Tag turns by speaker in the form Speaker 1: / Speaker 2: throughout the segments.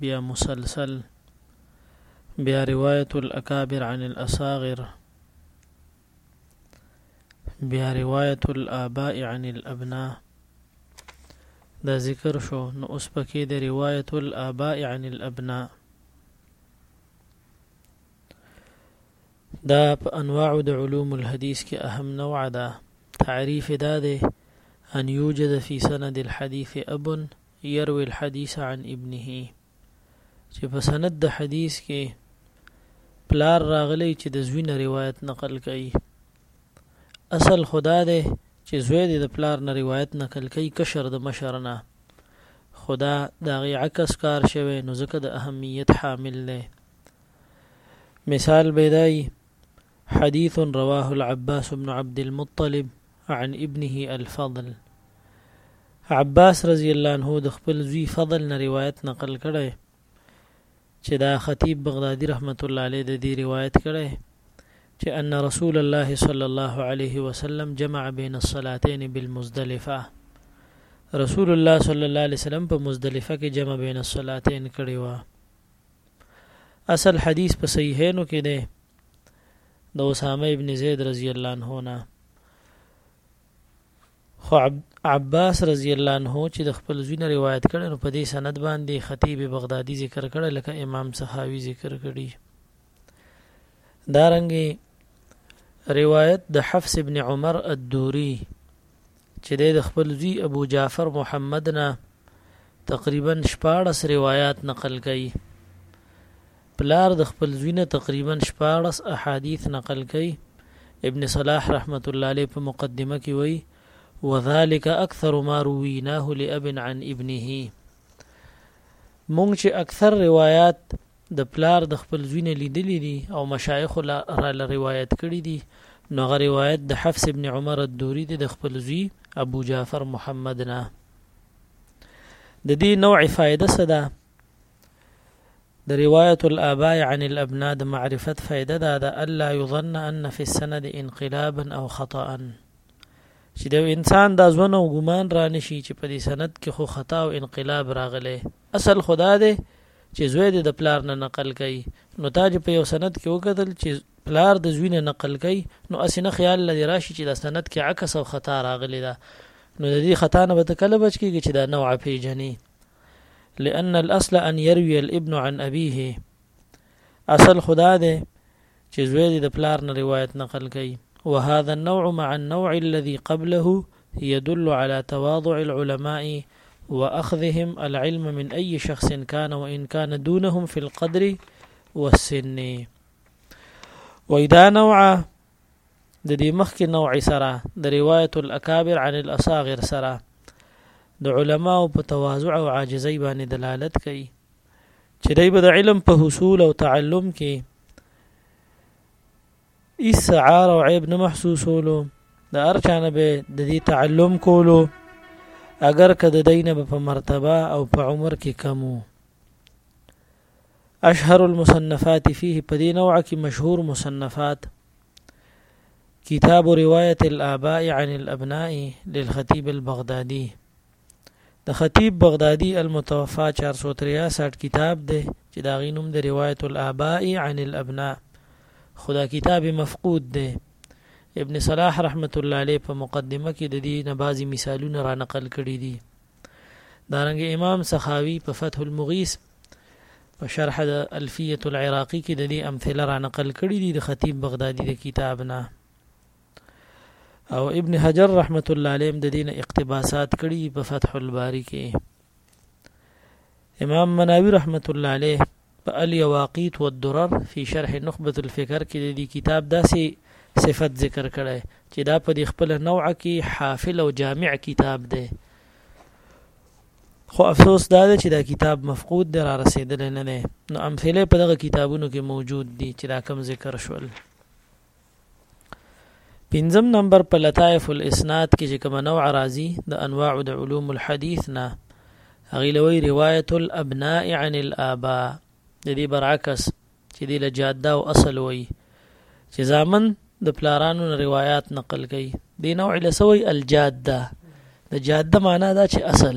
Speaker 1: بیا مسلسل بیا روایت الاکابر عن الاصاغر بیا روایت الاباء عن الابناء دا ذکر شو نو اوس پکې د روایت الاباء عن الابناء دا په انواع د علوم الحديث کې اهم نوع ده تعریف دا ده ان یوجد فی سند الحديث ابن يروي الحديث عن ابنه چې په سند د حديث کې پلار راغلی چې د زوی نه روایت نقل کوي اصل خدا ده چې زوی د پلار نه روایت نقل کوي کشر د مشر نه خدا دا غي عکس کار شوی نو ځکه د اهمیت حامل نه مثال بيدای حديث رواه العباس بن عبد المطلب عن ابنه الفضل عباس رضی الله عنه د خپل زوی فضل نه روایت نقل کړی چې دا خطیب بغدادي رحمت الله علیه د دې روایت کړی چې ان رسول الله صلی الله علیه وسلم جمع بین الصلاتین بالمزدلفه رسول الله صلی الله علیه وسلم په مزدلفه کې جمع بین الصلاتین کړی و اصل حدیث په صحیحینو کې دی د اسامه ابن زید رضی الله عنه نه خو عباس رضی الله عنه چې د خپل زوی نه روایت کړي نو په دې سند باندې خطیب بغدادي ذکر کړي لکه امام سخاوي ذکر کړي دارنګي روایت د حفص ابن عمر الدوري چې د خپل زوی ابو جعفر محمد نه تقریبا 14 روایت نقل کړي پلار د خپل زوی نه تقریبا 14 احادیث نقل کړي ابن صلاح رحمت الله علیه په مقدمه کې وایي وذلك اکثر ما رویناه لابن عن ابنه مونږ چې اکثر روایات د پلار د خپل زوی نه لیدلی دي او مشایخ را له روایت کړي دي نو غ روایت د حفص ابن عمر الدوري د خپل زوی ابو جعفر محمد نه د دې نوع فائدہ صدا د روایت الاباء عن الابناء د معرفت فائدہ دا ده الا يظن ان في السند انقلابا او خطا چې د یو انسان دا ځونه او ګمان را نشي چې په دې سند کې خو خطا او انقلاب راغلی اصل خدا دی چې زوی د پلار نه نقل کوي نو تا چې په یو سند کې وکتل چې پلار د زوی نه نقل کوي نو اسنه خیال لدی راشي چې د سند کې عکس او خطا راغلی دا نو د دې خطا نه به کله بچ کیږي چې دا نوع پیژني لأن الأصل أن يروي الابن عن أبيه اصل خدا دی چې زوی د پلار نه روایت نقل کوي وهذا النوع مع النوع الذي قبله يدل على تواضع العلماء واخذهم العلم من اي شخص كان وان كان دونهم في القدر والسن واذا نوع د دې مخکې نوع سره د روایت الاکابر عن الاصاغر سره د علماو په تواضع او عاجزۍ باندې دلالت کوي چې دای به د علم په حصول او تعلم کې ایس عار او عیب نه محسوسولو د ارچانه به د دې تعلم کولو اگر که د دینه په مرتبه او په عمر کې کمو اشهر المصنفات فيه په دې نوع کې مشهور مصنفات كتاب رواية الآباء عن الأبناء للخطيب البغدادي د خطیب بغدادي المتوفی چار سو تریا ساټ کتاب دی چې د هغې نوم دی روایت الآباء عن الابناء خو دا کتاب مفقود دی ابن صلاح رحمت الله علیه په مقدمه کې د دې نه بعضي مثالونه را نقل کړي دي دارنګ امام سخاوي په فتح المغيث په شرح د الفيه العراقي کې د دې امثله را نقل کړي دي د خطيب بغدادي د کتاب نه او ابن حجر رحمت الله علیه د دین اقتباسات کړي په فتح الباری کې امام مناوی رحمت الله علیه په الیواقیت والدرر فی شرح نخبه الفکر کې د دې کتاب داسې صفت ذکر کړي چې دا په خپل نوع کې حافل او جامع کتاب دی خو افسوس دا دی چې دا کتاب مفقود دی را رسیدل نه دی نو امثله په دغه کتابونو کې موجود دي چې دا کم ذکر شول پنځم نمبر په لطائف الاسناد کې چې کوم نوع راځي د انواع د علوم الحديث نه هغه لوی روایت الابناء عن الاباء د دې برعکس چې د لجاده او اصل وي چې زامن د پلارانو روایت نقل کوي د نوع لسوي الجاده د جاده معنا دا چې اصل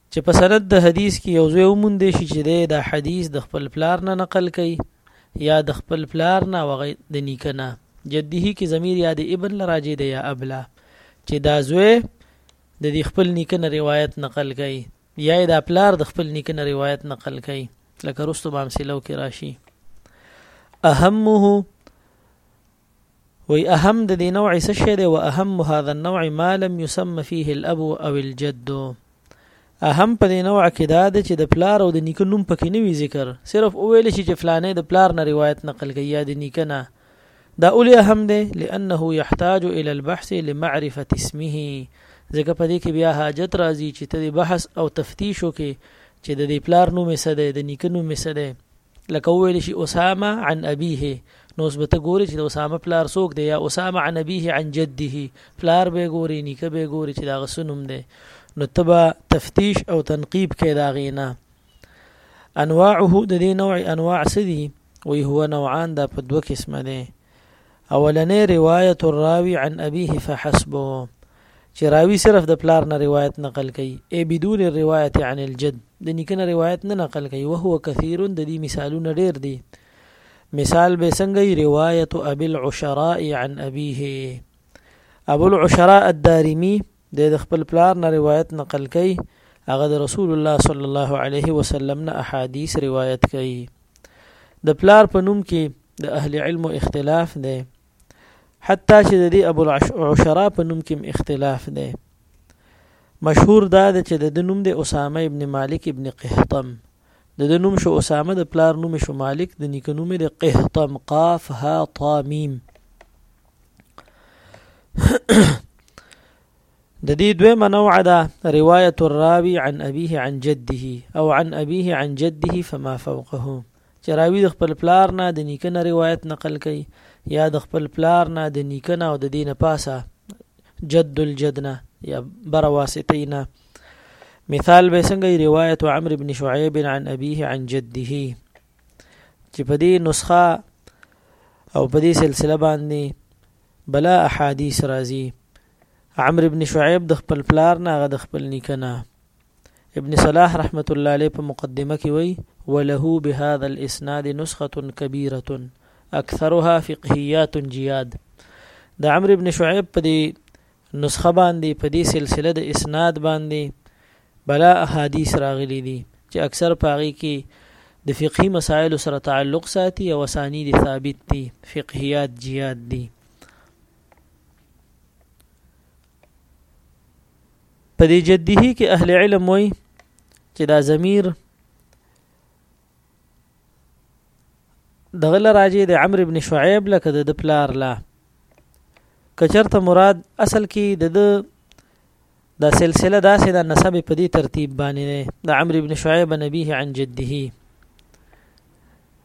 Speaker 1: چې په سند د حدیث کې یو ځای وموندې شي چې دی دا حدیث د خپل پلار نه نقل کوي یا د خپل پلار نه وغه د نیکه نه جدیه کې ضمیر یا د ابن لراجې دی یا ابلا چې دا زوی د دې خپل نیکه نه روایت نقل کوي یا دا پلار د خپل نیکه نه روایت نقل کوي لکه رستو بام سلو کې راشي اهمه وی اهم د دې نوع څه شی دی واهم هذا النوع ما لم يسمى فيه الاب او الجد اهم په دې نوع کې دا دی چې د پلار او د نیکه نوم پکې نه وی ذکر صرف ویل شي چې فلانه د پلار نه روایت نقل کوي یا د نیکه نه دا اولی اهم دی لانه يحتاج الى البحث لمعرفه اسمه ځکه په دې کې بیا حاجت راځي چې ته بحث او تفتیش وکې چې د دې پلار نوم څه دی د نیکه نوم څه دی لکه ویل شي اسامه عن ابيه نو اوس به ته ګوري چې د اسامه پلار څوک دی یا اسامه عن ابيه عن جده پلار به ګوري نیکه به ګوري چې دا غسنوم دی نو تبا تفتیش او تنقیب کې دا غینا انواعه د دې نوع انواع سدي وی هو نوعان دا په دوه قسمه دي اولنې روایت الراوی عن ابيه فحسبه چې راوی صرف د پلار نه روایت نقل کوي ای بدون الروایت عن الجد د نیکنه روایت نه نقل کوي وهو کثیر د دې مثالونه ډیر دي مثال به څنګه روایت ابي العشراء عن ابيه ابو العشراء الدارمي د خپل پلار نه روایت نقل کوي هغه د رسول الله صلی الله علیه وسلم نه احادیث روایت کوي د پلار په نوم کې د اهل علم اختلاف دی حتی چې د دې ابو العشرا په نوم کې اختلاف دی مشهور دا دی چې د نوم د اسامه ابن مالک ابن قهطم د د نوم شو اسامه د پلار نوم شو مالک د نیک نوم د قهطم قاف ها طا میم د دې دویمه نوع ده روایت الراوی عن ابيه عن جده او عن ابيه عن جده فما فوقه چې راوی د خپل پلار نه د نیکنه روایت نقل کوي یا د خپل پلار نه د نیکنه او د دین پاسه جد الجدنه یا بر واسطینا مثال به څنګه روایت عمرو بن شعيب عن ابيه عن جده چې په دې نسخه او په دې سلسله باندې بلا احادیث راځي عمرو ابن شعیب د خپل پلار نه هغه د خپل نیکه نه ابن صلاح رحمت الله علیه په مقدمه کې وایي وله بهذا الاسناد نسخه كبيره اکثرها فقهيات جياد د عمرو ابن شعیب په دې نسخه باندې په دې سلسله د اسناد باندې بلا احادیث راغلي دي چې اکثر پاغي کې د فقهي مسائل سره تعلق ساتي او اسانید ثابت دي فقهيات جياد دي په دې جدیه کې اهل علم وایي چې دا ضمیر دغه راځي د عمرو ابن شعیب لکه د پلار لا کچرته مراد اصل کې د دا سلسله داسې د نسب په دې ترتیب باندې د عمرو ابن شعیب نبیه عن جده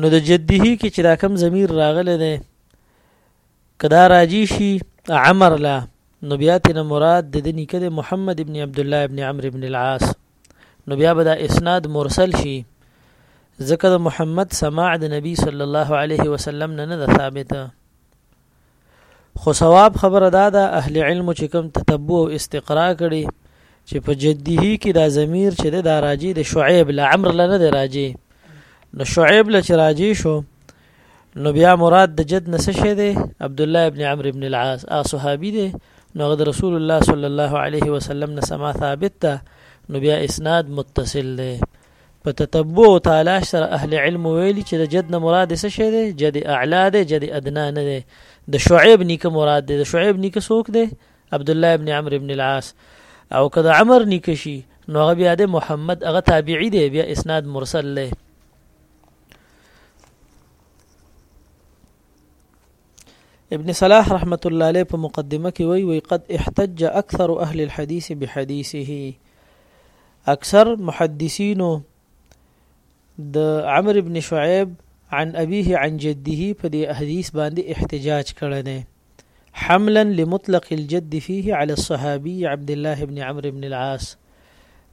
Speaker 1: نو د جده کې چې دا کم ضمیر راغلی دی که دا راجی شي عمر لا نو بیا تینا مراد د نیکه د محمد ابن عبد الله ابن عمرو ابن العاص نو بیا به دا اسناد مرسل شي ذکر محمد سماع د نبی صلی الله علیه وسلم نه نه ثابته خو ثواب خبره دا ده اهل علم چې کوم تتبع او استقرا کړي چې په جديه کې دا ضمیر چې دا راجی د شعیب له عمر لنه دی راجی نو شعیب له چې راجی شو نو بیا مراد د جد نس شه دی عبد الله ابن عمرو ابن العاص ا صحابي دی نو غد رسول الله صلی الله علیه وسلم نه سما ثابت ده نو بیا اسناد متصل دی په تتبع او تالاش سره اهل علم ویلي چې د جد نه مراد څه شی دی جد اعلا دی جد ادنا نه دی د شعیب نیکه مراد دی د شعیب نیکه څوک دی عبد الله ابن عمرو ابن العاص او که د عمر نیکه شي نو هغه بیا د محمد هغه تابعی دی بیا اسناد مرسل دی ابن صلاح رحمت الله علیه په مقدمه کې وی وی قد احتج اکثر اهل الحديث بحديثه اکثر محدثینو د عمرو ابن شعیب عن ابيه عن جده په دې حدیث باندې احتجاج کړی دی حملا لمطلق الجد فيه على الصحابي عبد الله بن عمرو بن العاص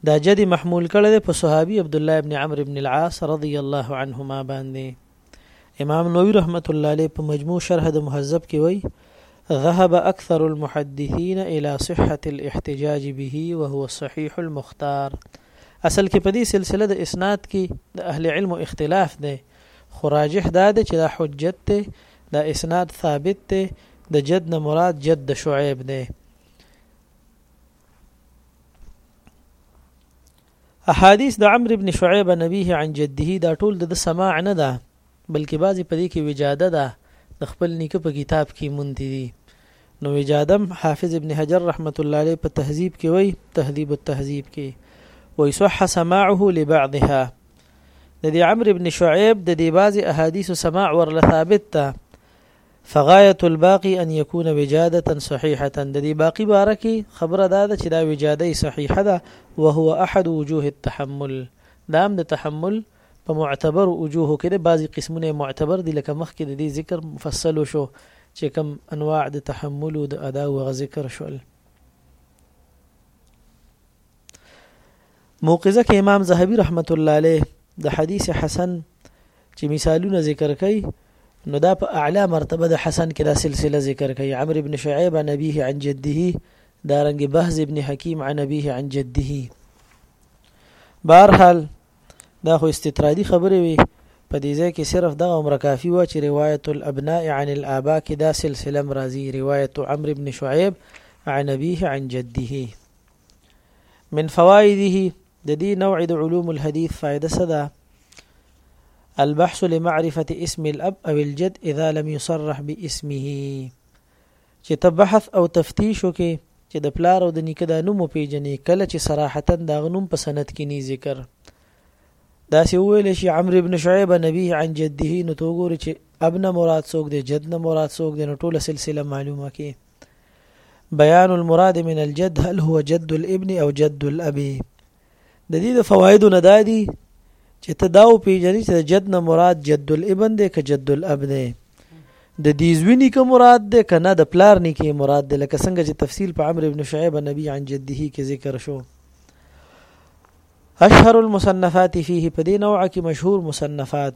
Speaker 1: دا جدي محمول کړی دی په صحابي عبد الله بن عمرو بن العاص رضی الله عنهما باندې امام نووي رحمت الله علیه په مجموع شرح د مهذب کې وایي ذهب اکثر المحدثین الى صحه الاحتجاج به وهو الصحيح المختار اصل کې په دې سلسله د اسناد کې د اهل علم اختلاف دی خو راجح دا دی چې دا حجت دی دا اسناد ثابت دی د جد نه مراد جد د شعیب دی احادیث د عمرو بن شعیب نبیه عن جده دا ټول د سماع نه ده بلکې بعضی په دې کې وجاده ده د خپل نیکه په کتاب کې مونتی دي نو وجادم حافظ ابن حجر رحمت الله علیه په تهذیب کې وای تهذیب التهذیب کې وای صح سماعه لبعضها د دې عمرو ابن شعیب د دې بعضی احادیث سماع ورله ثابت ده فغایت الباقی ان یکون وجاده صحیحه د دې باقی باره کې خبره دا ده چې دا وجاده صحیحه ده وهو احد وجوه التحمل دا هم د تحمل په معتبر وجوه کې د بعضی قسمونه معتبر دي لکه مخکې د دې ذکر مفصل شو چې کوم انواع د تحمل او د ادا وغ ذکر شول موقزه کې امام زهبي رحمت الله علیه د حدیث حسن چې مثالونه ذکر کوي نو دا په اعلی مرتبه د حسن کې دا سلسله ذکر کوي عمرو بن شعيب عن ابيه عن جده دارنګ بهز ابن حکیم عن ابيه عن جده بهرحال دا خو استطرادي خبره وي په دې ځای کې صرف دغه عمر کافي و چې روایت الابناء عن الاباء کې دا سلسله مرضی روایت عمرو بن شعيب عن ابيه عن جده من فوائده د دې نوع د علوم الحديث فائده صدا البحث لمعرفة اسم الاب او الجد اذا لم يصرح باسمه چې ته بحث او تفتیش وکې چې د پلار او د نیکه د نوم پیژنې کله چې صراحتا دا غنوم په سند کې نه ذکر دا سی ویل شي عمرو ابن شعيب نبي عن جده نو تو ګوري چې ابن مراد څوک دی جد نه مراد څوک دی نو ټوله سلسله معلومه کې بيان المراد من الجد هل هو جد الابن او جد الاب د دې د فوایدو نه دادي چې ته دا او پیژنې چې جد نه مراد جد الابن دی که جد الاب دی د دې ځوینی که مراد دی که نه د پلار نیکه مراد دی لکه څنګه چې تفصیل په عمرو ابن شعیب نبی عن جده کې ذکر شو اشهر المصنفات فيه په دې نوع کې مشهور مصنفات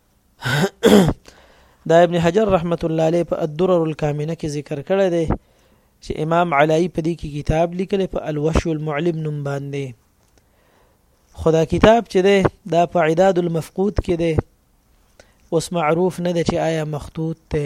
Speaker 1: دا ابن حجر رحمت الله علیه په الدرر الکامنه کې ذکر کړی دی چې امام علایی په دې کې کتاب لیکلی په الوشو المعلم نوم باندې خدا کتاب چې دی دا په عداد المفقود کې دی اوس معروف نه دی چې آیا مخطوط دی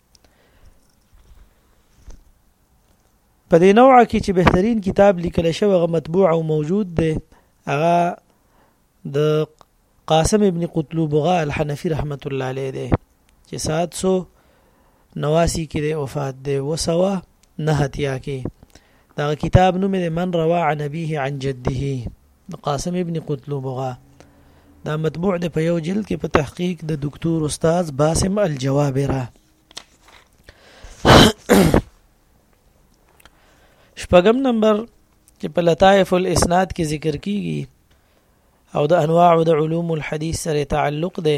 Speaker 1: په دې نوع کې چې بهترین کتاب لیکل شوی غو مطبوع او موجود دی هغه د قاسم ابن قطلوبغا الحنفي رحمت الله علیه دی چې 789 کې وفات دی وسوا نه هتیا کې دا کتاب نوم دی من روا عن ابيه عن جده د قاسم ابن قتلو بغا دا مطبوع د په یو جلد کې په تحقیق د دکتور استاد باسم الجوابره شپږم نمبر چې په لطائف الاسناد کې ذکر کیږي او د انواع د علوم الحديث سره تعلق ده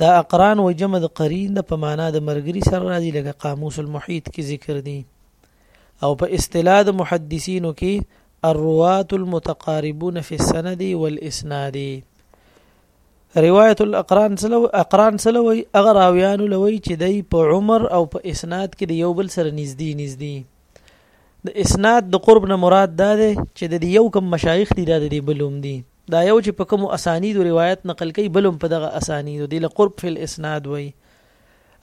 Speaker 1: دا اقران و جمع د قرین د په معنا د مرګري سره راځي لکه قاموس المحیط کې ذکر دي او په اصطلاح د محدثینو کې الروات المتقاربون في السند والاسناد روایت الاقران سلو اقران سلوي اگر راویان لوي چې دای په عمر او په اسناد کې د یو بل سره نږدې نږدې د اسناد د قرب نه مراد دا دی چې د یو کم مشایخ دي د بلوم دي دا یو چې په کومو اسانیدو روایت نقل کوي بل هم په دغه اسانیدو دی له قرب فی الاسناد وایي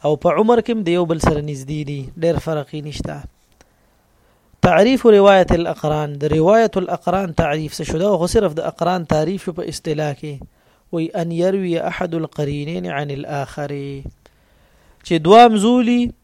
Speaker 1: او په عمر کې د یو بل سره نږدې دي ډېر فرق یې نشته تعریف روایت الاقران د روایت الاقران تعریف څه شو دا خو صرف د اقران تعریف شو په اصطلاح کې وی ان يروي احد القرينين عن الاخر چې دوام زولي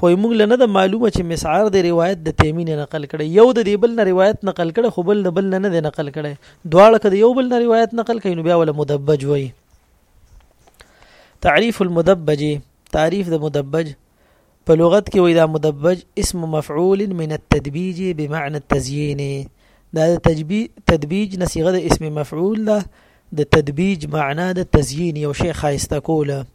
Speaker 1: خو موږ لنه د معلومه چې مسعر د روایت د تیمین نقل کړي یو د دې بل نه روایت نقل کړي خو بل د بل نه نه نقل کړي دواړه کده یو بل نه روایت نقل کړي نو بیا ولا مدبج وای تعریف المدبج تعریف د مدبج په لغت کې وای دا مدبج اسم مفعول من التدبیج بمعنى التزيين دا د تدبیج نصيغه د اسم مفعول ده د تدبیج معنا د تزيين یو شی خایسته کوله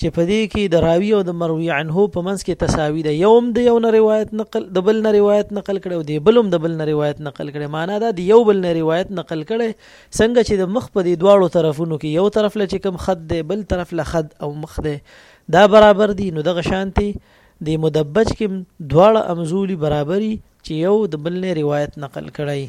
Speaker 1: چې په دې کې د راوی او د مروی عنه په منځ کې تساوی ده یو هم د یو نه روایت نقل د بل نه روایت نقل کړي او د بل هم د بل نه روایت نقل کړي معنا دا د یو بل نه روایت نقل کړي څنګه چې د مخ په دې دواړو طرفونو کې یو طرف له چې کم خد ده بل طرف له خد او مخ ده دا برابر دي نو دغه شانتي د مدبج کې دواړه امزولي برابري چې یو د بل نه روایت نقل کړي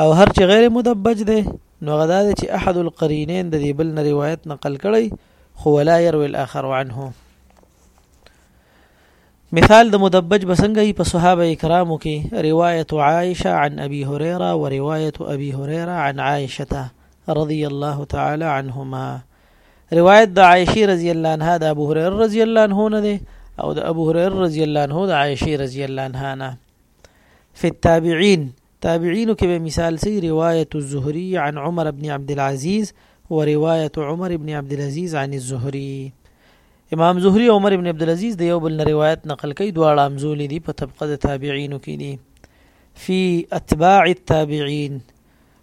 Speaker 1: او هر چې غیر مدبج دی نو غدا دی چې احد القرینین د دې بل نه روایت نقل کړي خو ولا يروي الاخر عنه مثال د مدبج بسنګي په صحابه کرامو کې روایت عائشه عن ابي هريره وروايه ابي هريره عن عائشه رضي الله تعالى عنهما روایت د عائشه رضی الله عنها د ابو هريره رضی الله عنه نه ده او د ابو هريره رضی الله عنه د عائشه رضی الله عنها نه في التابعين تابعين كبه مثال سي رواية الزهري عن عمر بن عبد العزيز ورواية عمر بن عبد العزيز عن الزهري امام زهري عمر بن عبد العزيز د یو بل روایت نقل کوي دواړه امزول دي په طبقه د تابعین کې دي فی اتباع التابعین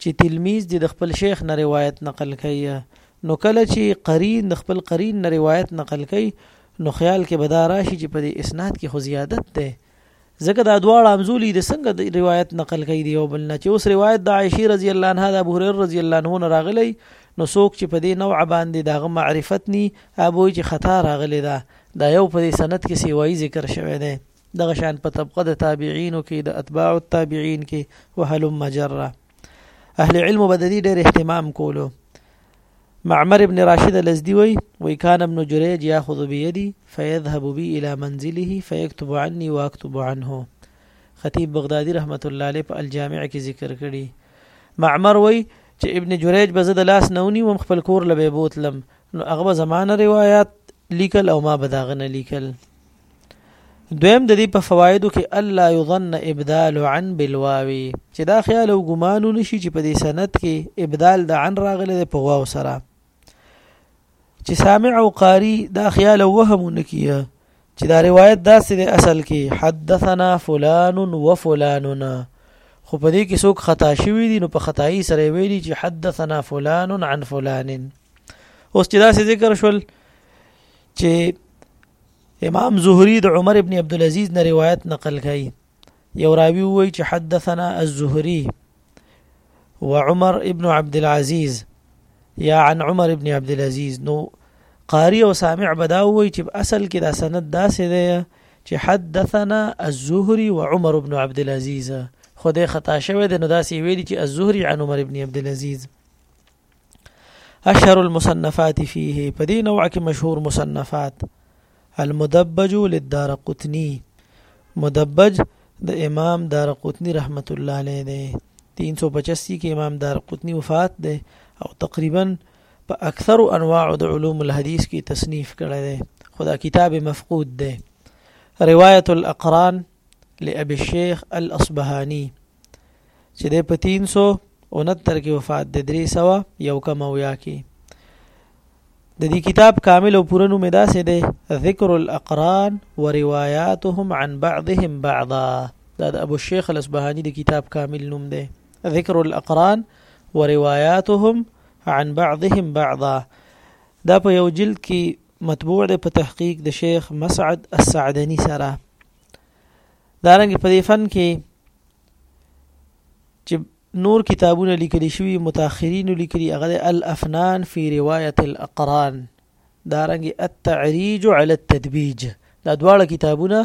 Speaker 1: چې تلمیذ دې د خپل شیخ نه روایت نقل کوي نو کله چې قرین د خپل قرین نه روایت نقل کوي نو خیال کې بدا راشي چې په دې اسناد کې خو زیادت ده ځکه دا دواړه امزولي د څنګه د روایت نقل کوي دی او بل نه چې اوس روایت د عائشه رضی الله عنها د ابو هريره رضی الله عنه راغلی نو څوک چې په دې نوع باندې دغه معرفت ني ابو چې خطا راغلی دا دا یو په سند کې سیوای ذکر شوی دی دغه شان په طبقه د تابعینو کې د اتباع التابعین کې وهلم مجره اهل علم بددي ډېر اهتمام کولو معمر ابن راشد الازدي وي وي كان ابن جريج ياخذ بيدي فيذهب بي الى منزله فيكتب عني واكتب عنه خطيب بغدادي رحمت الله عليه په الجامع کې ذکر کړي معمر وي چې ابن جريج به زده لاس نونی وم خپل کور لبه بوتلم نو هغه زمانه روایت لیکل او ما بداغنه لیکل دویم د دې په فوایدو کې الله یظن ابدال عن بالواوی چې دا خیال او ګمان نشي چې په دې سند کې ابدال د عن راغله په واو سره چې سامع او قاری دا خیال او وهم نکیه چې دا روایت داسې د اصل کې حدثنا فلان وفلاننا خو په دې کې څوک خطا شوی دي نو په خدای سره ویلي چې حدثنا فلان عن فلان اوس چې دا ذکر شول چې امام زهري د عمر ابن عبد العزيز نه روایت نقل کړي یو راوی وای چې حدثنا الزهري وعمر ابن عبد العزيز یا عن عمر ابن عبد العزيز نو قاری او سامع بداوي چې اصل کې دا سند داسې دی چې حدثنا الزهري وعمر ابن عبد العزيز خدای خطا شوی دی نو داسې ویلي چې الزهري عن عمر ابن عبد العزيز اشهر المصنفات فيه په دې نوع کې مشهور مصنفات المدبج للدار قطني مدبج د امام دار قطني رحمت الله علیه دی 385 کې امام دار قطني وفات دی او تقریبا په اکثر انواع د علوم الحديث کې تصنیف کړی دی خدا کتاب مفقود دی روایت الاقران لابي الشيخ الاصبهاني چې د په 369 کې وفات د 300 یو کم او یا کې د دې کتاب کامل او پوره نوم دا سه ده ذکر الاقران ورواياتهم عن بعضهم بعضا دا د ابو الشيخ الاصبهاني د کتاب کامل نوم ده ذکر الاقران ورواياتهم عن بعضهم بعضا دا په یو جلد کې مطبوع دی په تحقیق د شیخ مسعد السعدنی سره دارنګ په دې فن کې چې نور کتابونه لیکل شوی متأخرین لیکلي هغه الافنان فی روایت الاقران دارنګ التعریج علی التدبیج دا دواړه کتابونه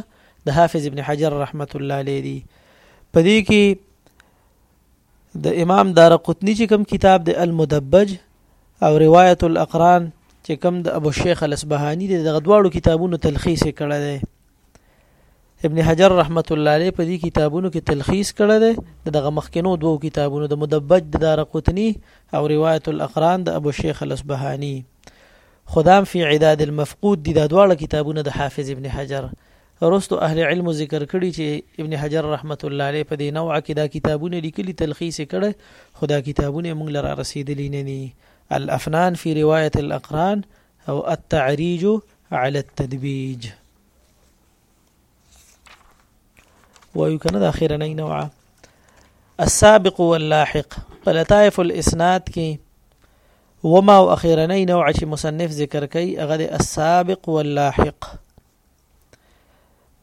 Speaker 1: د حافظ ابن حجر رحمت الله علیه دي په دې کې د امام دارقطنی چې کوم کتاب د المدبج او روایت الاقران چې کوم د ابو شیخ الاسبهانی د غدواړو کتابونو تلخیص کړه دی ابن حجر رحمت الله علیه په دې کتابونو کې تلخیص کړه دی دغه مخکنو دوو کتابونو د مدبج د دارقطنی او روایت الاقران د ابو شیخ الاسبهانی خدام فی عداد المفقود دي دا دواړه کتابونه د حافظ ابن حجر وروسته اهل علمو ذکر کړي چې ابن حجر رحمت الله علیه په دې نوع کې دا کتابونه لیکلي تلخیص یې کړی خو دا کتابونه موږ له را رسېدلي نه دي الافنان فی روایت الاقران او التعریج علی التدبیج وایو کنه د اخرنۍ نوعه السابق واللاحق په لطائف الاسناد کې وما او اخرنۍ نوعه چې مصنف ذکر کوي هغه د السابق واللاحق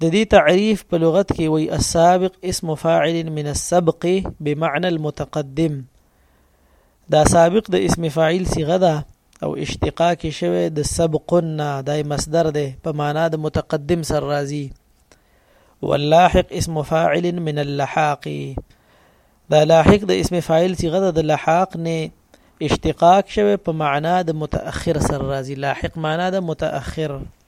Speaker 1: د دې تعریف په لغت کې وي السابق اسم فاعل من السبق بمعنى المتقدم دا سابق د اسم فاعل صيغه ده او اشتقاق شوه د سبقنا دای مصدر ده په معنا د متقدم سر راځي واللاحق اسم فاعل من اللحاق دا لاحق د اسم فاعل صيغه ده د لحاق نه اشتقاق شوه په معنا د متأخر سر راځي لاحق معنا د متأخر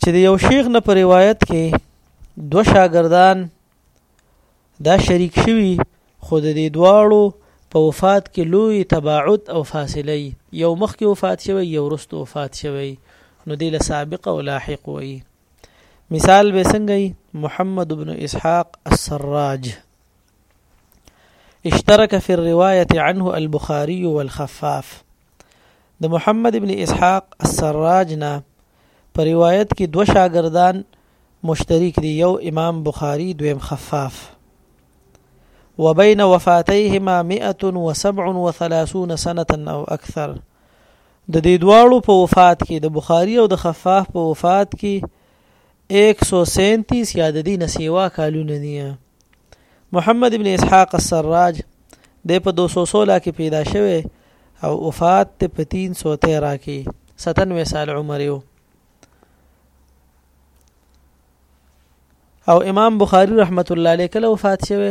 Speaker 1: چې د یو شیخ نه په روایت کې دو شاګردان دا شریک شوي خو د دې دواړو په وفات کې لوی تباعد او فاصله یو مخکې وفات شوی یو وروسته وفات شوی نو دی له سابق او لاحق وي مثال به څنګه محمد بن اسحاق السراج اشترك في الرواية عنه البخاري والخفاف د محمد ابن اسحاق السراج نه په روایت کې دوه شاګردان مشترک دي یو امام بخاری دویم خفاف وبين وفاتيهما 137 سنه او اکثر د دې دواړو په وفات کې د بخاری او د خفاف په وفات کې 137 یا د دې نسیوا کالونه دي محمد ابن اسحاق السراج د په 216 کې پیدا شوه او وفات ته په 313 کې 97 سال عمر یو او امام بخاری رحمت الله علیه کله وفات شوه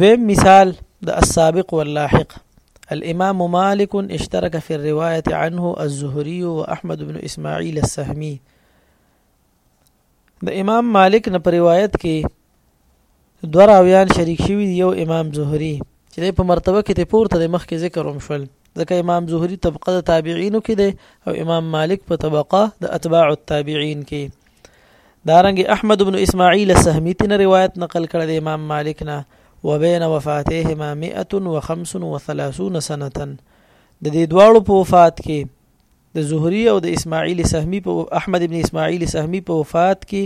Speaker 1: دویم مثال د السابق واللاحق الامام مالک اشترك في الروايه عنه الزهري واحمد بن اسماعيل السهمي د امام مالک نه په روایت کې دوه راویان شریک شوي یو امام زهري چې په مرتبه کې ته پورته د مخکې ذکر هم شول ځکه امام زهري طبقه د تابعینو کې دی او امام مالک په طبقه د اتباع التابعین کې دارنګ احمد بن اسماعیل سهمی تن روایت نقل کړی دی امام مالک نه وبین وفاتهما 135 سنه د دې دواړو په وفات کې د زهري او د اسماعیل سهمي په احمد ابن اسماعیل سهمي په وفات کې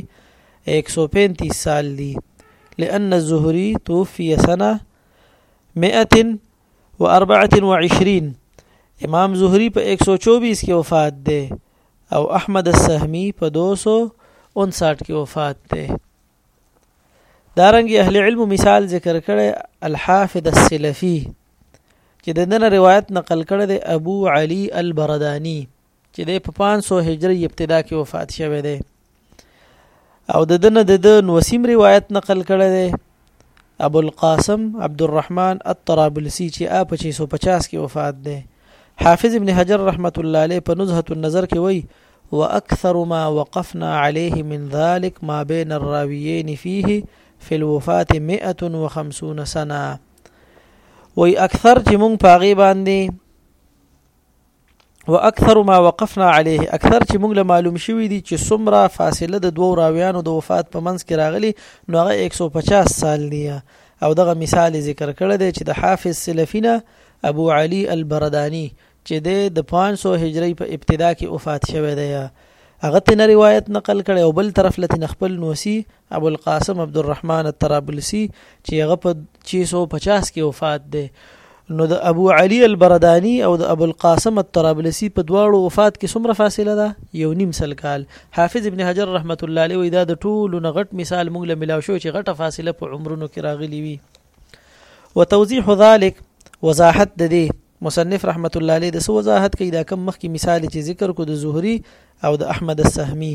Speaker 1: 135 سال دي لأن الزهري توفي سنه 124 امام زهري په 124 کې وفات ده او احمد السهمی په 259 کې وفات دی دارنګ اهل علم مثال ذکر کړي الحافظ السلفي چې د دنه روایت نقل کړي د ابو علي البرداني چې د 500 هجری ابتدا کې وفات شوه دی او د دنه د د نوسیم روایت نقل کړی دی ابو القاسم عبد الرحمن الطرابلسی چې اپ 650 کې وفات دی حافظ ابن حجر رحمت الله علیه په نزهه النظر کې وایي واكثر ما وقفنا عليه من ذلك ما بين الراويين فيه في الوفات 150 سنه وي اکثر چې مونږ پاغي باندې واکثر ما وقفنا عليه اکثر چې موږ له معلوم شوی دي چې څومره فاصله د دوو راویانو د وفات په منځ کې راغلي نو هغه 150 سال دی او دغه مثال ذکر کړی دی چې د حافظ سلفینا ابو علي البردانی چې د 500 هجری په ابتدا کې وفات شوی دی هغه تنه روایت نقل کړي او بل طرف لته خپل نوسی ابوالقاسم عبدالرحمن الطرابلسي چې هغه په 650 کې وفات دی نو د ابو علي البرداني او د ابو القاسم الطرابلسي په دواړو وفات کې څومره فاصله ده یو نیم سل کال حافظ ابن حجر رحمت الله علیه دا د ټولو نه غټ مثال موږ له ملاو شو چې غټه فاصله په عمرونو کې راغلی وي وتوضیح ذلک وضاحت د دې مصنف رحمت الله علیه د سو وضاحت کوي دا کم مخکې مثال چې ذکر کو د زهري او د احمد السهمي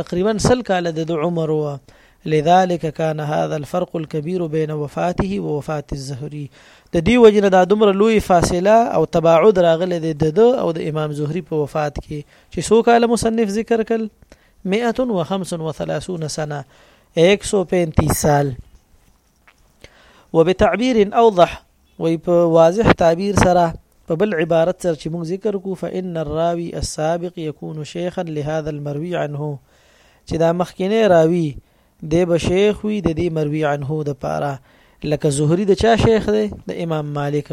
Speaker 1: تقریبا سل کاله د ده عمر و لذلك كان هذا الفرق الكبير بين وفاته ووفات الزهري د دې وجنه دا دومره لوی فاصله او تباعد راغلی دی د ده او د امام زهري په وفات کې چې څو کاله مصنف ذکر کړ 135 سنه 135 سال وبتعبير اوضح وي په واضح تعبير سره په بل عبارت سره چې موږ ذکر کو فإن الراوي السابق يكون شيخا لهذا المروي عنه چې دا مخکینه راوي د به شیخ وي د دې مروي عنه د پاره لکه زهري د چا شیخ دی د امام مالک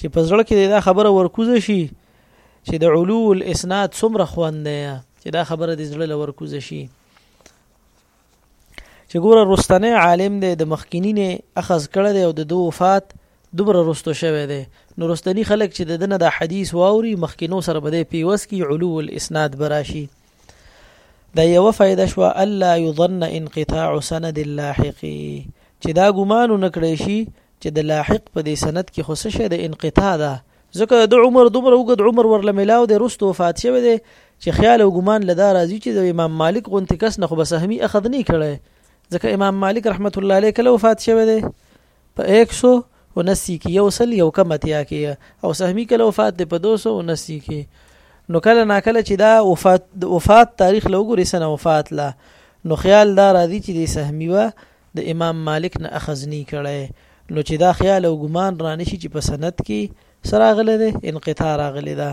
Speaker 1: چې په زړه کې دا خبره ورکوزه شي چې د علو الاسناد څومره خوند دی چې دا خبره د زړه لور کوزه شي چې ګوره رستنه عالم دی د مخکینی نه اخذ کړه دی او د دو وفات دوبره رستو شوه دی نو رستنی خلک چې د دنه د حدیث واوري مخکینو سره بده پیوس کی علو الاسناد براشي دا یو فائدہ شو الا یظن انقطاع سند اللاحقی چې دا ګمانو نکړې شي چې د لاحق په دې سند کې خو څه شی د انقطاع ده ځکه د عمر دومره وګد عمر ورله ملاو دی رست وفات شوی دی چې خیال او ګمان لدا راځي چې د امام مالک غونتی کس نه خو به سهمي اخذ نه کړي ځکه امام مالک رحمت الله علیه کله وفات شوی دی په 179 کې یو سل یو کم اتیا کې او سهمي کله وفات دی په 279 کې نو کله نا کله چې دا وفات وفات تاریخ لوګو رسنه وفات لا نو خیال دا راځي چې د سهمي و د امام مالک نه اخذنی کړی نو چې دا خیال او ګمان رانشي چې په سند کې سراغله ده انقطاع راغلی ده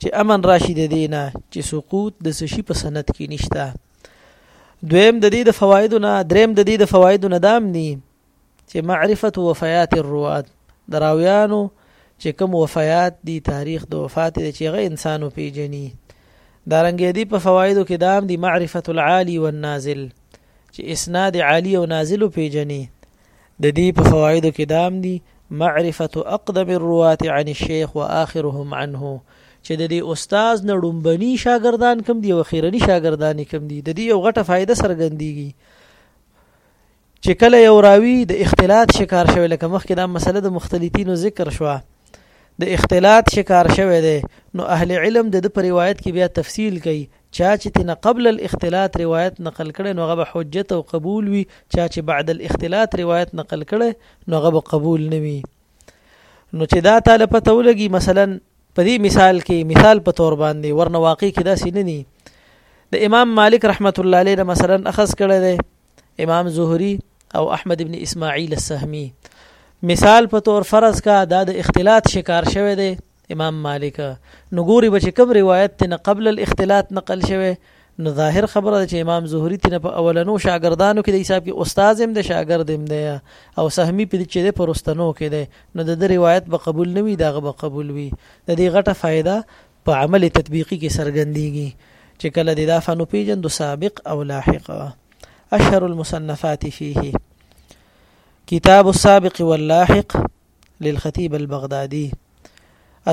Speaker 1: چې امن راشي د دینه چې سقوط د سشي په سند کې نشته دویم د دې د فوایدو نه دریم د دې د فوایدو نه دام دي چې معرفت وفیات الروات دراویانو چې کوم وفیات دي تاریخ د وفات دي چې غي انسانو پیجني دارنګې دي په فوایدو کې دام دي معرفت العالی والنازل چې اسناد عالی او نازل پیجنې د دې په فوایدو کې دام دي معرفه اقدم الروات عن الشيخ واخرهم عنه چې د دې استاد نه ډومبني شاګردان کم دي او خیرني شاګردان کم دي د دې یو غټه فائدہ سرګندېږي چې کله یو راوی د اختلاط شکار شوی لکه مخکې دا مسله د مختلطینو ذکر شوه د اختلاط شکار شوی دی نو اهل علم د په روایت کې بیا تفصیل کوي چا چې تنه قبل الاختلاط روایت نقل کړي نو غو حجت او قبول وي چا چې بعد الاختلاط روایت نقل کړي نو غو قبول نه وي نو چې دا تعالی پته ولګي مثلا په دې مثال کې مثال په تور باندې ورنه واقع کې دا سینه ني د امام مالک رحمت الله علیه مثلا اخذ کړی دی امام زهري او احمد ابن اسماعیل السهمي مثال په تور فرض کا دا د اختلاط شکار شوه دی امام مالک نو ګوري به چې کوم روایت ته قبل الاختلاط نقل شوی نو ظاهر خبره ده چې امام زهري تنه په اولنو شاګردانو کې د حساب کې استاد هم د شاګرد هم دی او سهمي په چې د پرستنو کې دی نو د د روایت به قبول نه وي دغه به قبول وي د دې غټه فائدہ په عمل تطبیقي کې سرګندېږي چې کله د دافنو پیجن د سابق او لاحق اشهر المصنفات فيه کتاب السابق واللاحق للخطيب البغدادي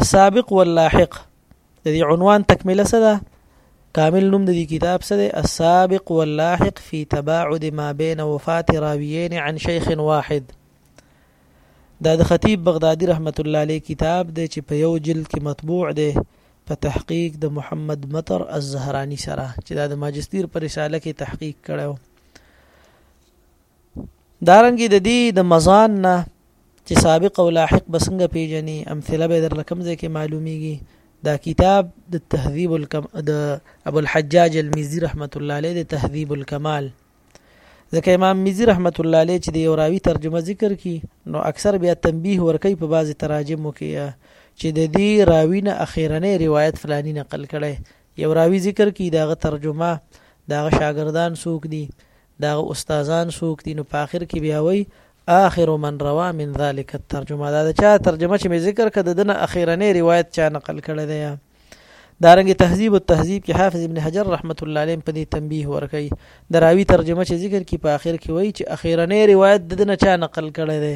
Speaker 1: السابق واللاحق د دې عنوان تکمله څه ده کامل نوم د دې کتاب څه دی السابق واللاحق فی تباعد ما بین وفات راویین عن شیخ واحد دا د خطیب بغدادي رحمت الله علیه کتاب دی چې په یو جلد کې مطبوع دی په تحقیق د محمد مطر الزهرانی سره چې دا د ماجستیر پر رساله کې تحقیق کړو دارنګي د دې د مزان نه چې سابق او لاحق بسنګ پیجنې امثله به در لکم ځای کې معلومیږي دا کتاب د تهذیب الکم د ابو الحجاج المزي رحمت الله علیه د تهذیب الکمال ځکه امام مزي رحمت الله علیه چې د یو راوی ترجمه ذکر کی نو اکثر بیا تنبیه ورکي په بعضی تراجمو کې چې د دې راوی نه اخیرنې روایت فلانی نقل کړي یو راوی ذکر کی داغه ترجمه داغه شاګردان سوق دي دهغه استادان څوک دي نو په اخر کې بیا وایي آخر من روا من ذلك الترجمه دا د چا ترجمه چې مې ذکر کړه دنه اخیرنې روایت چا نقل کړی دی دارنګ تهذیب التهذیب کې حافظ ابن حجر رحمت الله علیه په دې تنبیه ورکړي دراوی ترجمه چې ذکر کې په آخر کې وایي چې اخیرنې روایت د نه چا نقل کړي دي